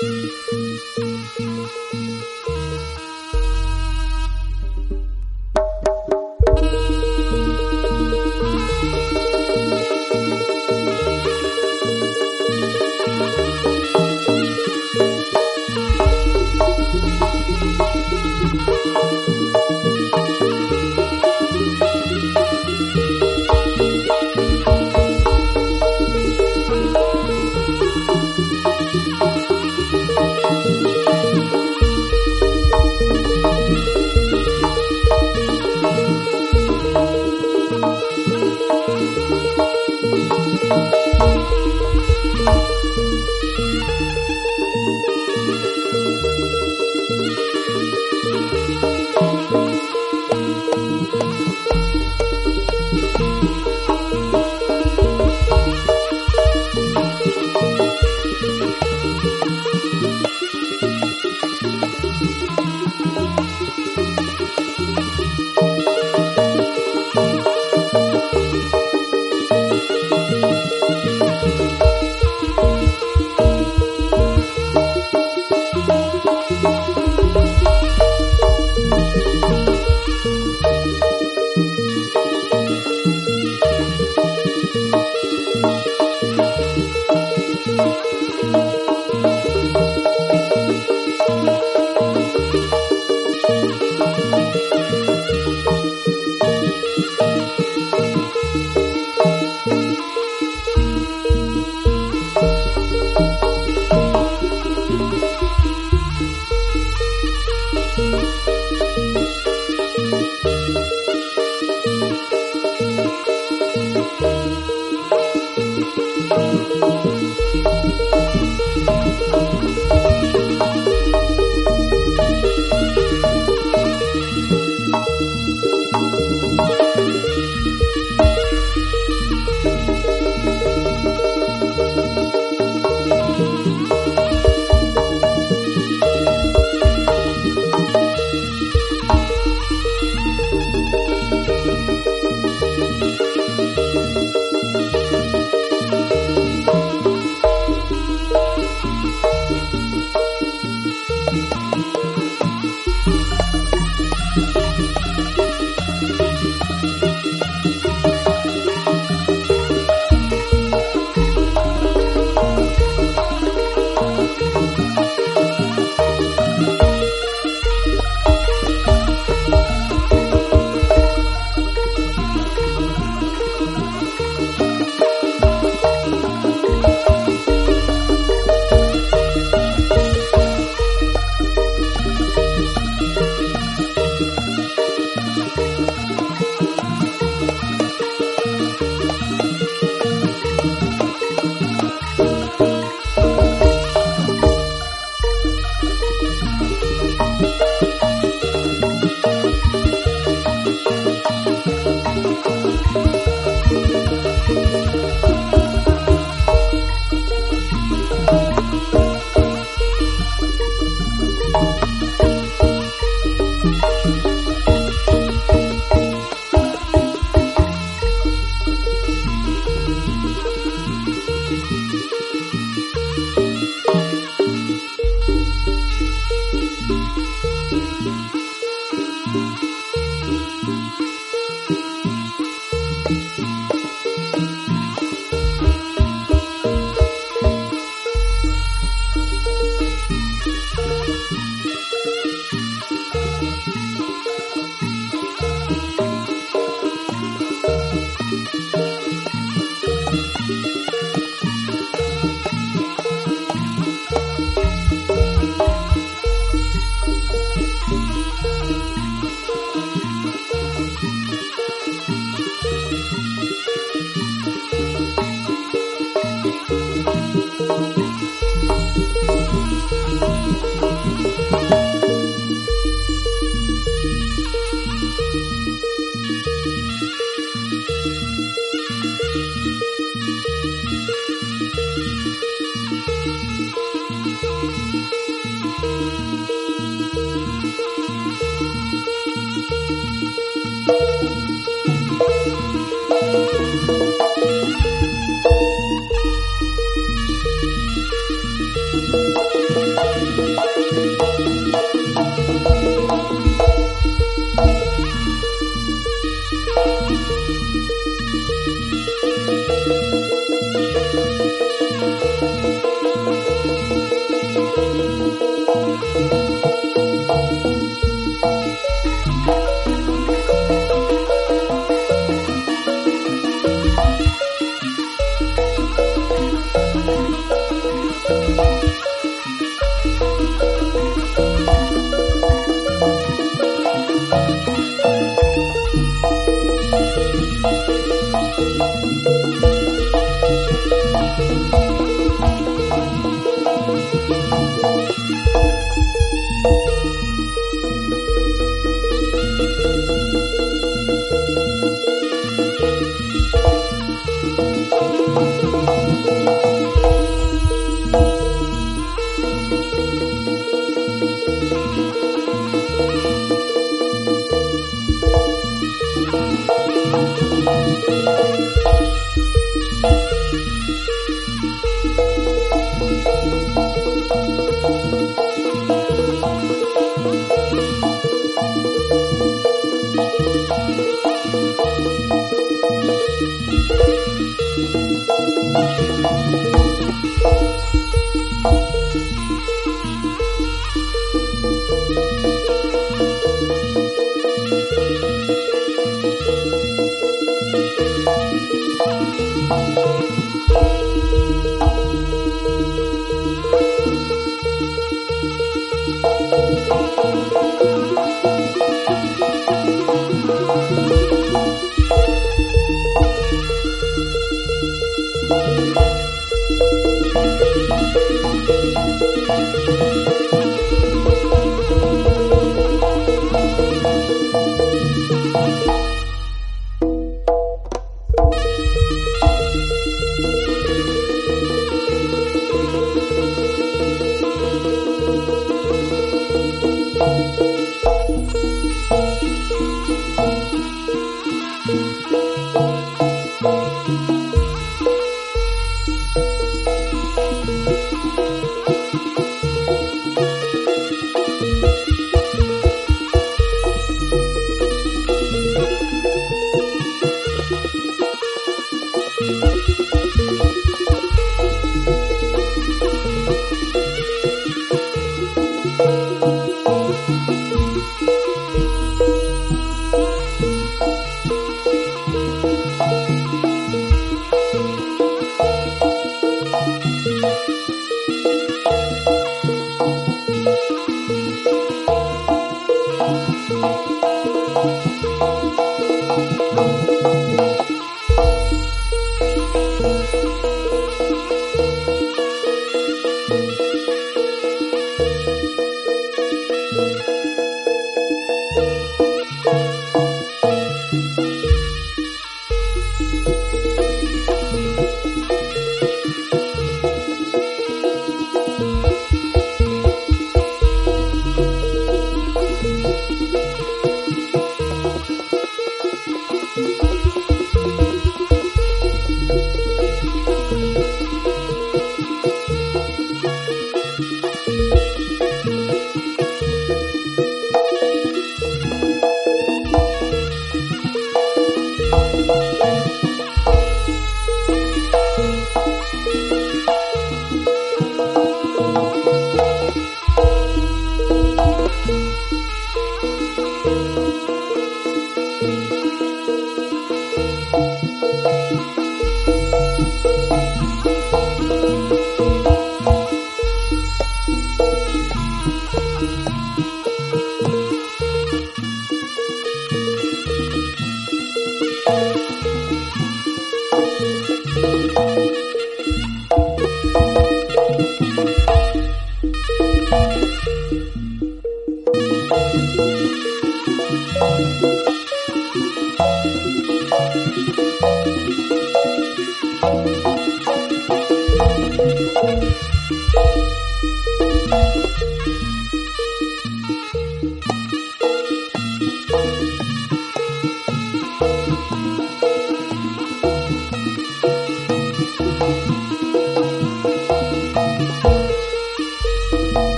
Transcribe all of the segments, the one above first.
Thank you.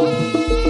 Thank